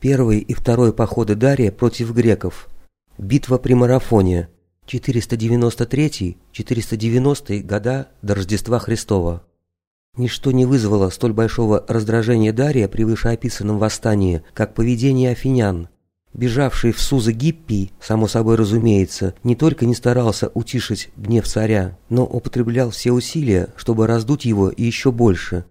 Первый и второй походы Дария против греков. Битва при марафоне. 493-490 года до Рождества Христова. Ничто не вызвало столь большого раздражения Дария при вышеописанном восстании, как поведение афинян. Бежавший в Сузы Гиппий, само собой разумеется, не только не старался утишить гнев царя, но употреблял все усилия, чтобы раздуть его еще больше.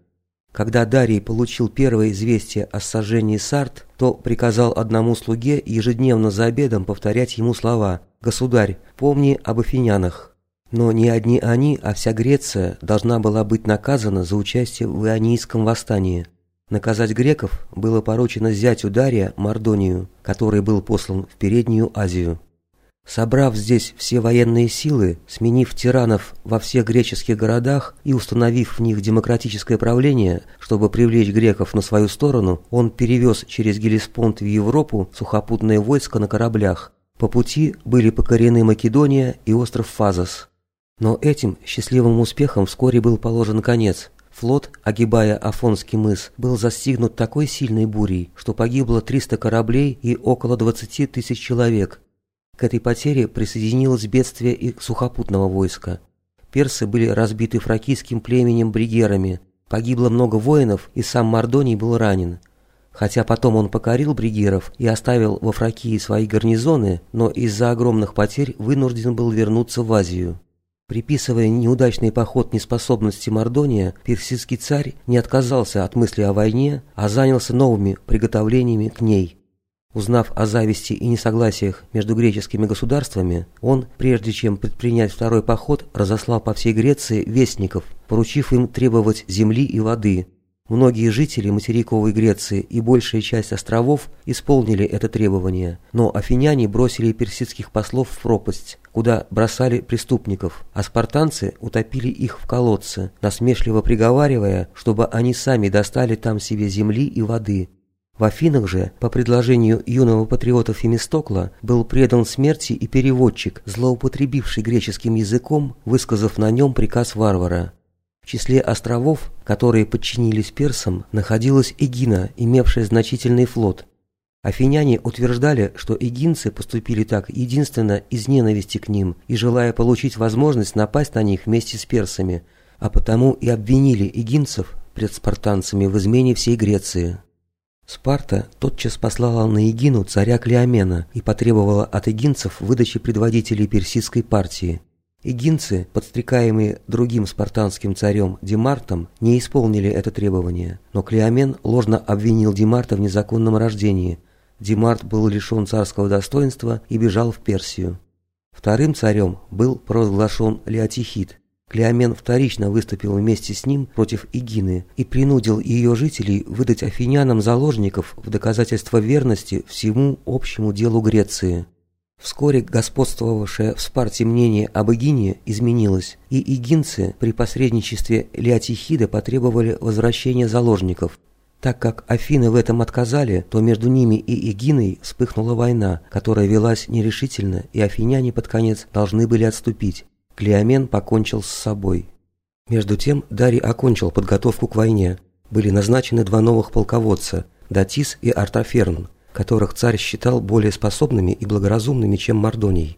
Когда Дарий получил первое известие о сожжении Сарт, то приказал одному слуге ежедневно за обедом повторять ему слова «Государь, помни об афинянах». Но не одни они, а вся Греция должна была быть наказана за участие в Ионийском восстании. Наказать греков было поручено зятю Дария Мардонию, который был послан в Переднюю Азию. Собрав здесь все военные силы, сменив тиранов во всех греческих городах и установив в них демократическое правление, чтобы привлечь греков на свою сторону, он перевез через Гелеспонд в Европу сухопутное войско на кораблях. По пути были покорены Македония и остров Фазос. Но этим счастливым успехом вскоре был положен конец. Флот, огибая Афонский мыс, был застигнут такой сильной бурей, что погибло 300 кораблей и около 20 тысяч человек. К этой потере присоединилось бедствие и сухопутного войска. Персы были разбиты фракийским племенем бригерами, погибло много воинов и сам Мардоний был ранен. Хотя потом он покорил бригеров и оставил во Фракии свои гарнизоны, но из-за огромных потерь вынужден был вернуться в Азию. Приписывая неудачный поход неспособности Мордония, персидский царь не отказался от мысли о войне, а занялся новыми приготовлениями к ней. Узнав о зависти и несогласиях между греческими государствами, он, прежде чем предпринять второй поход, разослал по всей Греции вестников, поручив им требовать земли и воды, Многие жители материковой Греции и большая часть островов исполнили это требование, но афиняне бросили персидских послов в пропасть, куда бросали преступников, а спартанцы утопили их в колодце, насмешливо приговаривая, чтобы они сами достали там себе земли и воды. В Афинах же, по предложению юного патриота Фемистокла, был предан смерти и переводчик, злоупотребивший греческим языком, высказав на нем приказ варвара. В числе островов, которые подчинились персам, находилась Эгина, имевшая значительный флот. Афиняне утверждали, что эгинцы поступили так единственно из ненависти к ним и желая получить возможность напасть на них вместе с персами, а потому и обвинили эгинцев пред спартанцами в измене всей Греции. Спарта тотчас послала на Эгину царя Клеомена и потребовала от эгинцев выдачи предводителей персидской партии. Игинцы, подстрекаемые другим спартанским царем Демартом, не исполнили это требование, но Клеомен ложно обвинил Демарта в незаконном рождении. Демарт был лишен царского достоинства и бежал в Персию. Вторым царем был провозглашен Леотихид. Клеомен вторично выступил вместе с ним против Игины и принудил ее жителей выдать афинянам заложников в доказательство верности всему общему делу Греции. Вскоре господствовавшее в Спарте мнение об Игине изменилось, и игинцы при посредничестве Леотихида потребовали возвращения заложников. Так как Афины в этом отказали, то между ними и Игиной вспыхнула война, которая велась нерешительно, и афиняне под конец должны были отступить. Клеомен покончил с собой. Между тем Дарий окончил подготовку к войне. Были назначены два новых полководца – Датис и Артаферн – которых царь считал более способными и благоразумными, чем Мордоний.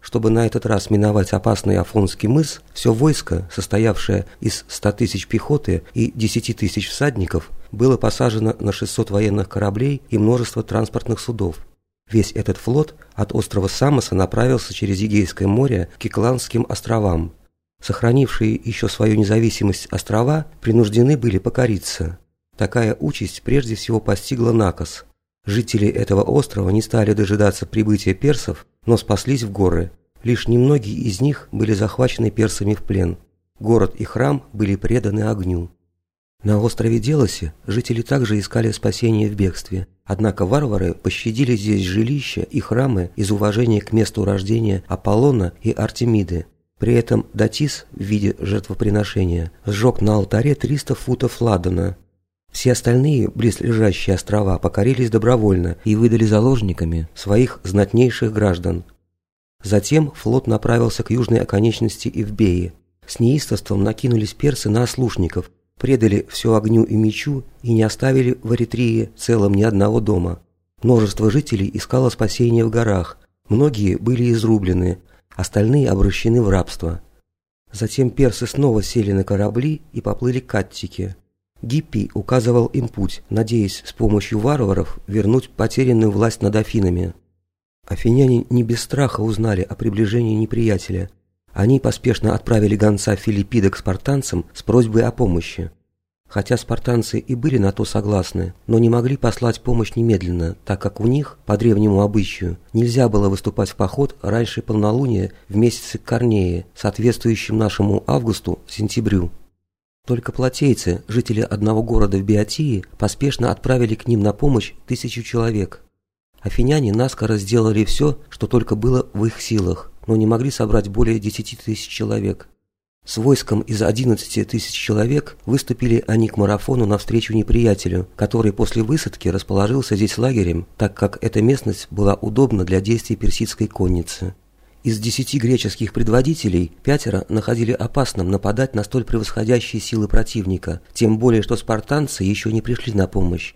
Чтобы на этот раз миновать опасный Афонский мыс, все войско, состоявшее из 100 тысяч пехоты и 10 тысяч всадников, было посажено на 600 военных кораблей и множество транспортных судов. Весь этот флот от острова Самоса направился через Егейское море к Кикландским островам. Сохранившие еще свою независимость острова принуждены были покориться. Такая участь прежде всего постигла Накос, Жители этого острова не стали дожидаться прибытия персов, но спаслись в горы. Лишь немногие из них были захвачены персами в плен. Город и храм были преданы огню. На острове Делосе жители также искали спасения в бегстве, однако варвары пощадили здесь жилища и храмы из уважения к месту рождения Аполлона и Артемиды. При этом Датис в виде жертвоприношения сжег на алтаре 300 футов ладана, все остальные близлежащие острова покорились добровольно и выдали заложниками своих знатнейших граждан. Затем флот направился к южной оконечности Ивбеи. С неистовством накинулись персы на ослушников, предали все огню и мечу и не оставили в Эритрии целом ни одного дома. Множество жителей искало спасения в горах, многие были изрублены, остальные обращены в рабство. Затем персы снова сели на корабли и поплыли к Аттике. Гиппий указывал им путь, надеясь с помощью варваров вернуть потерянную власть над Афинами. Афиняне не без страха узнали о приближении неприятеля. Они поспешно отправили гонца Филиппида к спартанцам с просьбой о помощи. Хотя спартанцы и были на то согласны, но не могли послать помощь немедленно, так как у них, по древнему обычаю, нельзя было выступать в поход раньше полнолуния в месяце Корнея, соответствующем нашему августу, сентябрю. Только платейцы, жители одного города в Биотии, поспешно отправили к ним на помощь тысячу человек. Афиняне наскоро сделали все, что только было в их силах, но не могли собрать более десяти тысяч человек. С войском из 11 тысяч человек выступили они к марафону навстречу неприятелю, который после высадки расположился здесь лагерем, так как эта местность была удобна для действий персидской конницы. Из десяти греческих предводителей пятеро находили опасным нападать на столь превосходящие силы противника, тем более что спартанцы еще не пришли на помощь.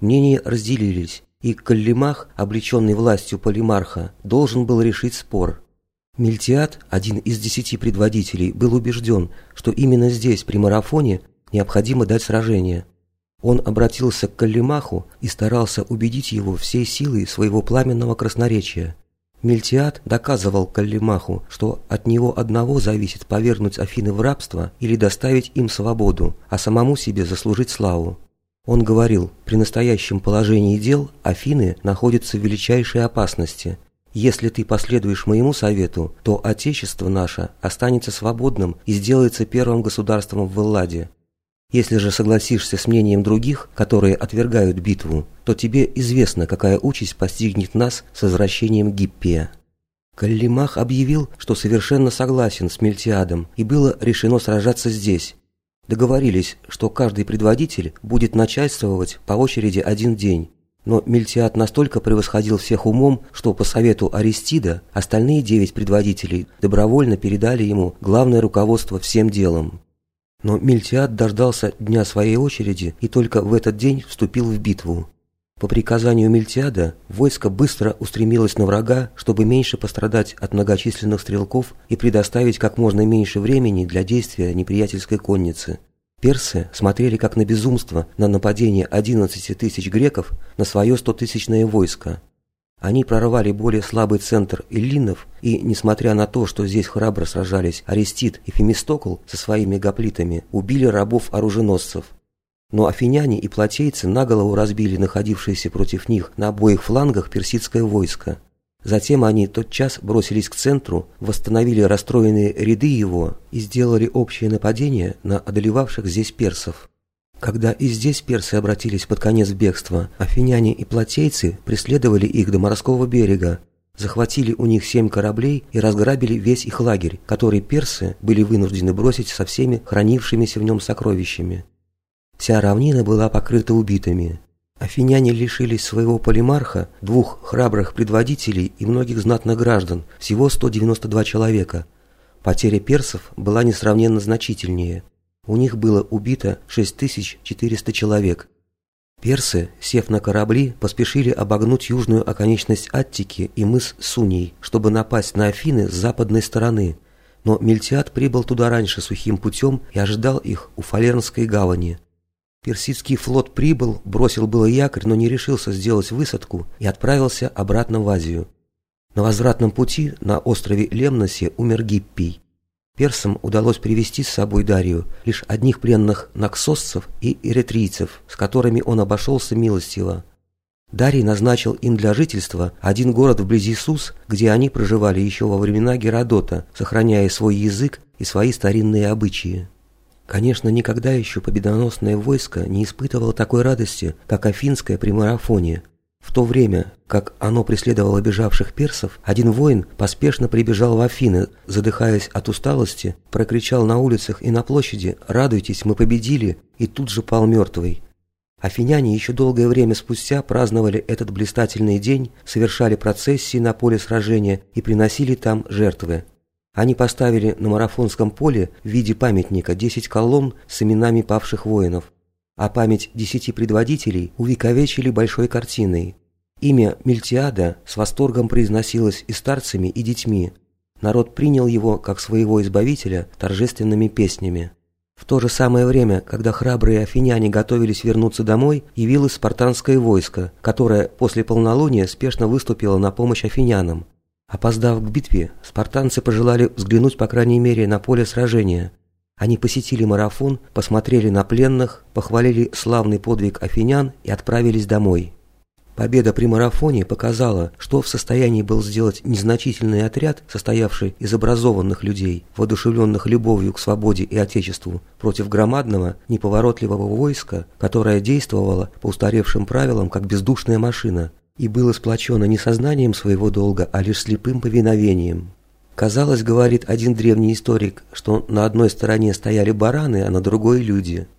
Мнения разделились, и Каллимах, облеченный властью полимарха, должен был решить спор – Мильтиад, один из десяти предводителей, был убежден, что именно здесь, при марафоне, необходимо дать сражение. Он обратился к Каллимаху и старался убедить его всей силой своего пламенного красноречия. Мильтиад доказывал Каллимаху, что от него одного зависит повернуть Афины в рабство или доставить им свободу, а самому себе заслужить славу. Он говорил, при настоящем положении дел Афины находятся в величайшей опасности – если ты последуешь моему совету, то Отечество наше останется свободным и сделается первым государством в Элладе. Если же согласишься с мнением других, которые отвергают битву, то тебе известно, какая участь постигнет нас с возвращением Гиппия». Каллимах объявил, что совершенно согласен с Мельтиадом, и было решено сражаться здесь. Договорились, что каждый предводитель будет начальствовать по очереди один день, но Мельтиад настолько превосходил всех умом, что по совету Аристида остальные девять предводителей добровольно передали ему главное руководство всем делом. Но Мельтиад дождался дня своей очереди и только в этот день вступил в битву. По приказанию Мельтиада войско быстро устремилось на врага, чтобы меньше пострадать от многочисленных стрелков и предоставить как можно меньше времени для действия неприятельской конницы – Персы смотрели как на безумство на нападение 11 тысяч греков на свое стотысячное войско. Они прорвали более слабый центр эллинов и, несмотря на то, что здесь храбро сражались Арестит и Фемистокл со своими гоплитами, убили рабов-оруженосцев. Но афиняне и платейцы наголову разбили находившиеся против них на обоих флангах персидское войско. Затем они тотчас бросились к центру, восстановили расстроенные ряды его и сделали общее нападение на одолевавших здесь персов. Когда и здесь персы обратились под конец бегства, афиняне и платейцы преследовали их до морского берега, захватили у них семь кораблей и разграбили весь их лагерь, который персы были вынуждены бросить со всеми хранившимися в нем сокровищами. Вся равнина была покрыта убитыми. Афиняне лишились своего полимарха, двух храбрых предводителей и многих знатных граждан, всего 192 человека. Потеря персов была несравненно значительнее. У них было убито 6400 человек. Персы, сев на корабли, поспешили обогнуть южную оконечность Аттики и мыс Суней, чтобы напасть на Афины с западной стороны. Но Мельтиад прибыл туда раньше сухим путем и ожидал их у Фалернской гавани. Персидский флот прибыл, бросил было якорь, но не решился сделать высадку и отправился обратно в Азию. На возвратном пути на острове Лемносе умер Гиппий. Персам удалось привести с собой Дарию лишь одних пленных наксосцев и эритрийцев, с которыми он обошелся милостиво. Дарий назначил им для жительства один город вблизи Сус, где они проживали еще во времена Геродота, сохраняя свой язык и свои старинные обычаи. Конечно, никогда еще победоносное войско не испытывало такой радости, как Афинское при марафоне. В то время, как оно преследовало бежавших персов, один воин поспешно прибежал в Афины, задыхаясь от усталости, прокричал на улицах и на площади «Радуйтесь, мы победили!» и тут же пал мертвый. Афиняне еще долгое время спустя праздновали этот блистательный день, совершали процессии на поле сражения и приносили там жертвы. Они поставили на марафонском поле в виде памятника 10 колонн с именами павших воинов, а память десяти предводителей увековечили большой картиной. Имя Мильтиада с восторгом произносилось и старцами, и детьми. Народ принял его как своего избавителя торжественными песнями. В то же самое время, когда храбрые афиняне готовились вернуться домой, явилось спартанское войско, которое после полнолуния спешно выступило на помощь афинянам. Опоздав к битве, спартанцы пожелали взглянуть по крайней мере на поле сражения. Они посетили марафон, посмотрели на пленных, похвалили славный подвиг афинян и отправились домой. Победа при марафоне показала, что в состоянии был сделать незначительный отряд, состоявший из образованных людей, воодушевленных любовью к свободе и отечеству, против громадного, неповоротливого войска, которое действовало по устаревшим правилам, как бездушная машина, и было сплочено не сознанием своего долга, а лишь слепым повиновением. Казалось, говорит один древний историк, что на одной стороне стояли бараны, а на другой – люди –